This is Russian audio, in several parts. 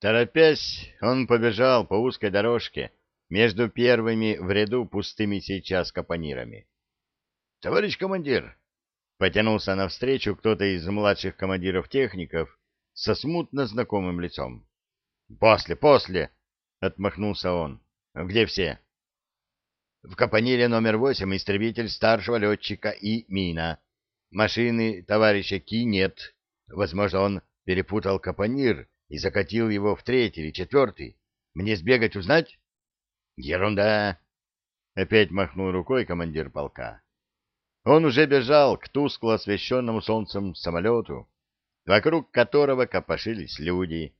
Торопясь, он побежал по узкой дорожке между первыми в ряду пустыми сейчас капонирами. — Товарищ командир! — потянулся навстречу кто-то из младших командиров-техников со смутно знакомым лицом. — После, после! — отмахнулся он. — Где все? — В капонире номер восемь истребитель старшего летчика и мина. Машины товарища Ки нет. Возможно, он перепутал капонир и закатил его в третий или четвертый. Мне сбегать узнать? Ерунда! Опять махнул рукой командир полка. Он уже бежал к тускло освещенному солнцем самолету, вокруг которого копошились люди.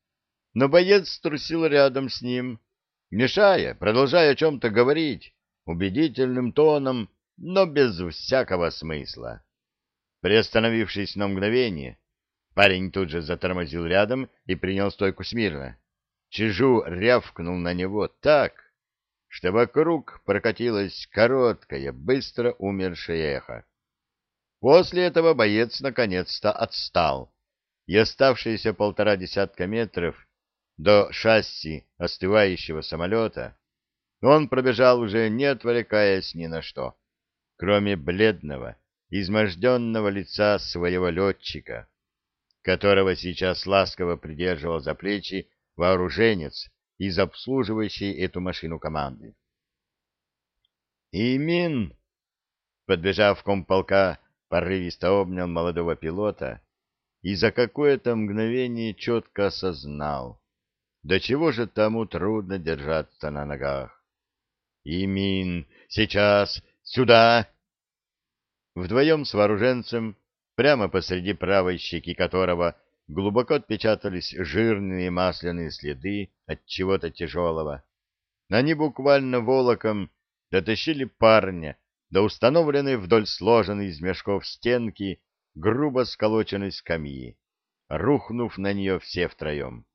Но боец трусил рядом с ним, мешая, продолжая о чем-то говорить, убедительным тоном, но без всякого смысла. Приостановившись на мгновение, Парень тут же затормозил рядом и принял стойку смирно. Чижу рявкнул на него так, что вокруг прокатилось короткое, быстро умершее эхо. После этого боец наконец-то отстал, и оставшиеся полтора десятка метров до шасси остывающего самолета он пробежал уже не отвлекаясь ни на что, кроме бледного, изможденного лица своего летчика, которого сейчас ласково придерживал за плечи вооруженец из обслуживающей эту машину команды. «Имин!» Подбежав комполка, порывисто обнял молодого пилота и за какое-то мгновение четко осознал, до чего же тому трудно держаться на ногах. «Имин! Сейчас! Сюда!» Вдвоем с вооруженцем прямо посреди правой щеки которого глубоко отпечатались жирные масляные следы от чего-то тяжелого. Они буквально волоком дотащили парня до установленной вдоль сложенной из мешков стенки грубо сколоченной скамьи, рухнув на нее все втроем.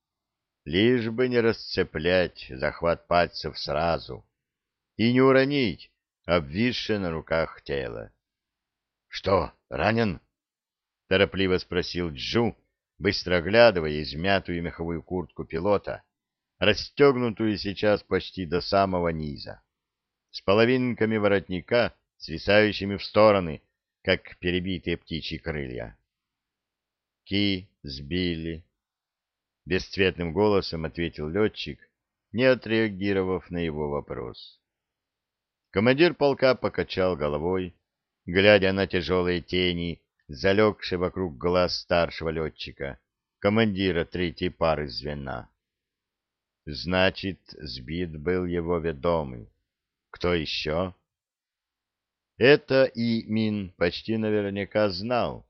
Лишь бы не расцеплять захват пальцев сразу и не уронить обвисшее на руках тело. — Что, ранен? — торопливо спросил Джу, быстро оглядывая измятую меховую куртку пилота, расстегнутую сейчас почти до самого низа, с половинками воротника, свисающими в стороны, как перебитые птичьи крылья. «Ки сбили», — бесцветным голосом ответил летчик, не отреагировав на его вопрос. Командир полка покачал головой, глядя на тяжелые тени, залегший вокруг глаз старшего летчика, командира третьей пары звена. Значит, сбит был его ведомый. Кто еще? Это и Мин почти наверняка знал.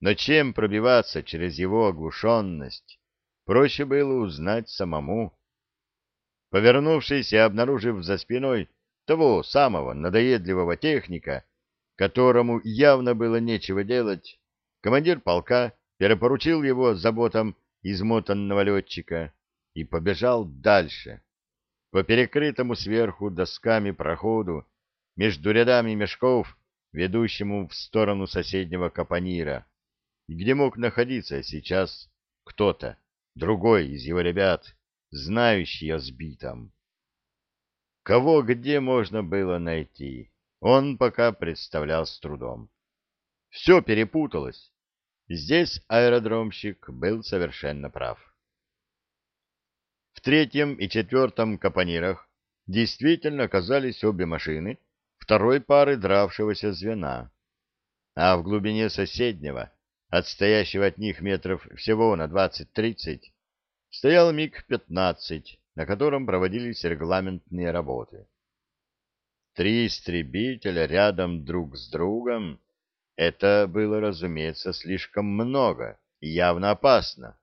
Но чем пробиваться через его оглушенность, проще было узнать самому. Повернувшись и обнаружив за спиной того самого надоедливого техника, которому явно было нечего делать, командир полка перепоручил его заботам измотанного летчика и побежал дальше, по перекрытому сверху досками проходу между рядами мешков, ведущему в сторону соседнего капонира, где мог находиться сейчас кто-то, другой из его ребят, знающий о сбитом. Кого где можно было найти? Он пока представлял с трудом. Все перепуталось. Здесь аэродромщик был совершенно прав. В третьем и четвертом капонирах действительно оказались обе машины второй пары дравшегося звена, а в глубине соседнего, отстоящего от них метров всего на 20-30, стоял МиГ-15, на котором проводились регламентные работы. Три истребителя рядом друг с другом — это было, разумеется, слишком много и явно опасно.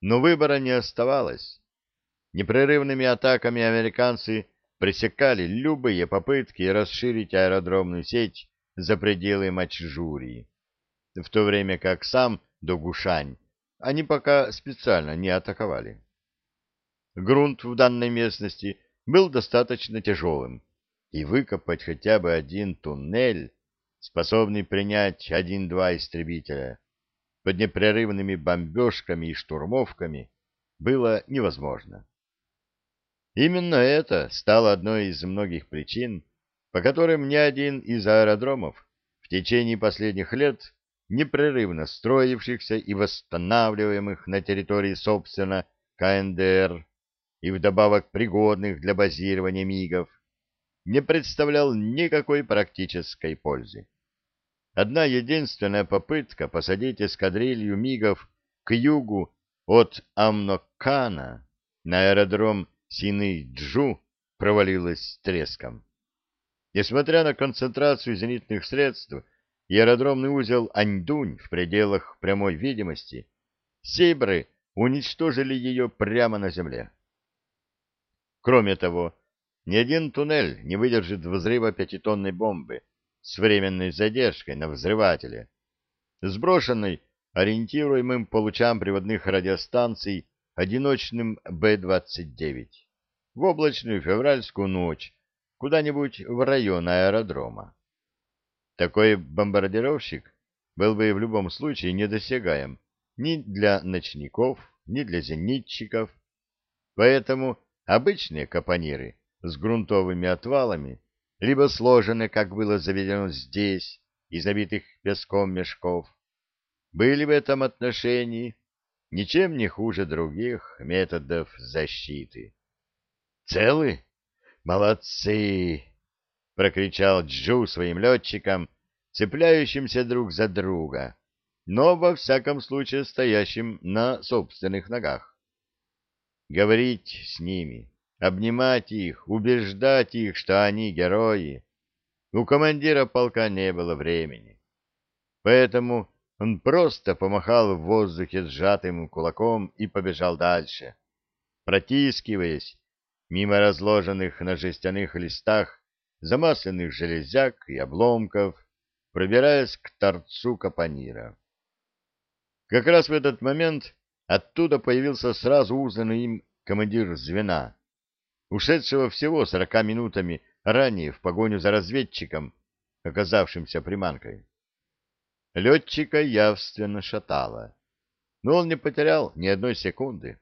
Но выбора не оставалось. Непрерывными атаками американцы пресекали любые попытки расширить аэродромную сеть за пределы Мачжурии, в то время как сам Догушань они пока специально не атаковали. Грунт в данной местности был достаточно тяжелым, и выкопать хотя бы один туннель, способный принять один-два истребителя, под непрерывными бомбежками и штурмовками, было невозможно. Именно это стало одной из многих причин, по которым ни один из аэродромов в течение последних лет непрерывно строившихся и восстанавливаемых на территории, собственно, КНДР и вдобавок пригодных для базирования МИГов, не представлял никакой практической пользы. Одна единственная попытка посадить эскадрилью МИГов к югу от Амнокана на аэродром Сины-Джу провалилась с треском. Несмотря на концентрацию зенитных средств и аэродромный узел Аньдунь в пределах прямой видимости, сейбры уничтожили ее прямо на земле. Кроме того, ни один туннель не выдержит взрыва пятитонной бомбы с временной задержкой на взрывателе, сброшенной ориентируемым по лучам приводных радиостанций одиночным Б-29 в облачную февральскую ночь куда-нибудь в район аэродрома. Такой бомбардировщик был бы в любом случае недосягаем ни для ночников, ни для зенитчиков, поэтому обычные капониры с грунтовыми отвалами, либо сложены, как было заведено здесь, из забитых песком мешков, были в этом отношении ничем не хуже других методов защиты. «Целы? Молодцы!» — прокричал Джу своим летчикам, цепляющимся друг за друга, но во всяком случае стоящим на собственных ногах. Говорить с ними, обнимать их, убеждать их, что они герои. У командира полка не было времени. Поэтому он просто помахал в воздухе сжатым кулаком и побежал дальше, протискиваясь мимо разложенных на жестяных листах замасленных железяк и обломков, пробираясь к торцу капонира. Как раз в этот момент оттуда появился сразу узнанный им командир звена, ушедшего всего сорока минутами ранее в погоню за разведчиком, оказавшимся приманкой. Летчика явственно шатало, но он не потерял ни одной секунды.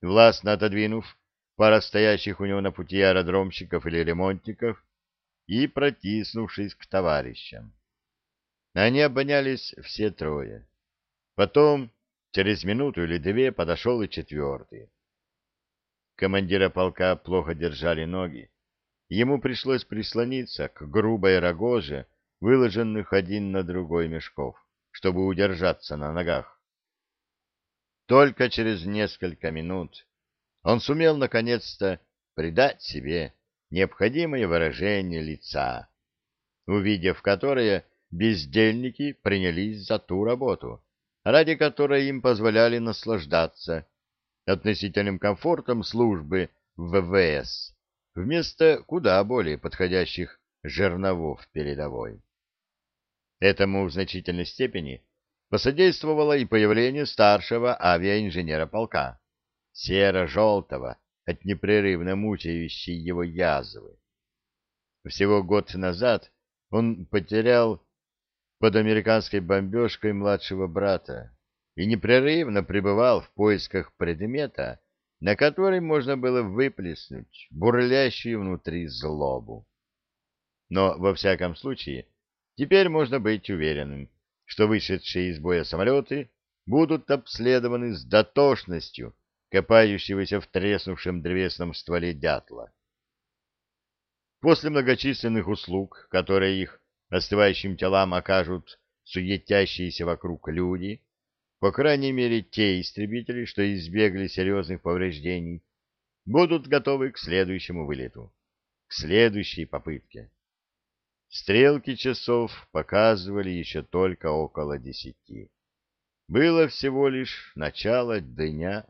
Властно отодвинув пара стоящих у него на пути аэродромщиков или ремонтников и протиснувшись к товарищам. Они обонялись все трое. Потом, через минуту или две, подошел и четвертый. Командира полка плохо держали ноги. Ему пришлось прислониться к грубой рогоже, выложенных один на другой мешков, чтобы удержаться на ногах. Только через несколько минут он сумел наконец-то придать себе необходимое выражение лица, увидев которое бездельники принялись за ту работу, ради которой им позволяли наслаждаться относительным комфортом службы в ВВС вместо куда более подходящих жерновов передовой. Этому в значительной степени посодействовало и появление старшего авиаинженера полка, серо-желтого, от непрерывно мучающей его язвы. Всего год назад он потерял под американской бомбежкой младшего брата, и непрерывно пребывал в поисках предмета, на который можно было выплеснуть бурлящую внутри злобу. Но, во всяком случае, теперь можно быть уверенным, что вышедшие из боя самолеты будут обследованы с дотошностью копающегося в треснувшем древесном стволе дятла. После многочисленных услуг, которые их остывающим телам окажут суетящиеся вокруг люди, по крайней мере, те истребители, что избегли серьезных повреждений, будут готовы к следующему вылету, к следующей попытке. Стрелки часов показывали еще только около десяти. Было всего лишь начало дня